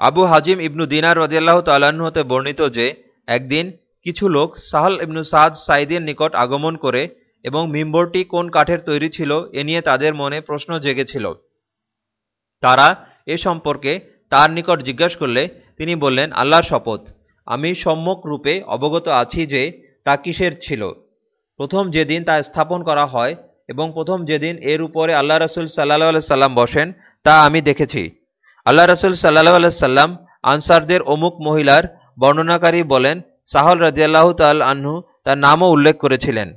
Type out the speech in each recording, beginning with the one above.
আবু হাজিম ইবনু দিনার রদিয়াল্লাহ হতে বর্ণিত যে, একদিন কিছু লোক সাহল ইবনু সাদ সাইদের নিকট আগমন করে এবং মিম্বরটি কোন কাঠের তৈরি ছিল এ নিয়ে তাদের মনে প্রশ্ন জেগেছিল। তারা এ সম্পর্কে তার নিকট জিজ্ঞাসা করলে, তিনি বললেন, আল্লাহর শপথ। আমি সম্যক রূপে অবগত আছি যে তা কিসের ছিল। প্রথম যেদিন তা স্থাপন করা হয় এবং প্রথম যেদিন এর উপরে আল্লাহ রসুল সাল্লাহ সাল্লাম বসেন, তা আমি দেখেছি। আল্লাহ রসুল সাল্লাহ সাল্লাম আনসারদের অমুক মহিলার বর্ণনাকারী বলেন, সাহল রাজিয়াল্লাহ তাল আহ্ন তার নামও উল্লেখ করেছিলেন।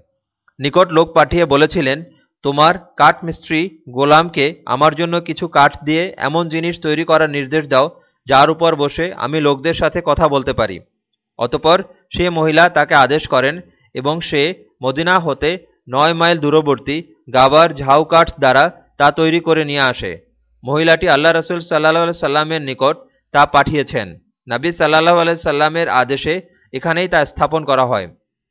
নিকট লোক পাঠিয়ে বলেছিলেন, তোমার কাঠ মিস্ত্রি গোলামকে আমার জন্য কিছু কাঠ দিয়ে এমন জিনিস তৈরি করার নির্দেশ দাও, যার উপর বসে আমি লোকদের সাথে কথা বলতে পারি। অতপর সে মহিলা তাকে আদেশ করেন এবং সে মদিনা হতে নয় মাইল দূরবর্তী গাবার ঝাউ কাঠ দ্বারা তা তৈরি করে নিয়ে আসে। মহিলাটি আল্লাহ রসুল সাল্লাহ সাল্লামের নিকট তা পাঠিয়েছেন। নাবী সাল্লাহ সাল্লামের আদেশে এখানেই তা স্থাপন করা হয়।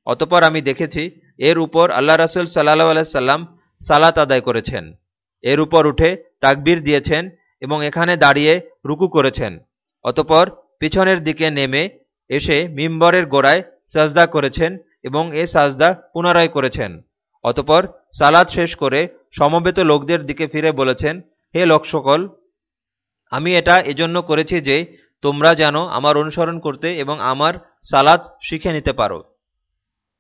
অতপর আমি দেখেছি, এর উপর আল্লাহ রসুল সাল্লাহ সাল্লাম সালাত আদায় করেছেন। এর উপর উঠে তাকবির দিয়েছেন এবং এখানে দাঁড়িয়ে রুকু করেছেন। অতপর পিছনের দিকে নেমে এসে মিম্বরের গোড়ায় সাজদা করেছেন এবং এ সাজদা পুনরায় করেছেন। অতপর সালাদ শেষ করে সমবেত লোকদের দিকে ফিরে বলেছেন হে লোক সকল আমি এটা এজন্য করেছি যে তোমরা যেন আমার অনুসরণ করতে এবং আমার সালাদ শিখে নিতে পারো।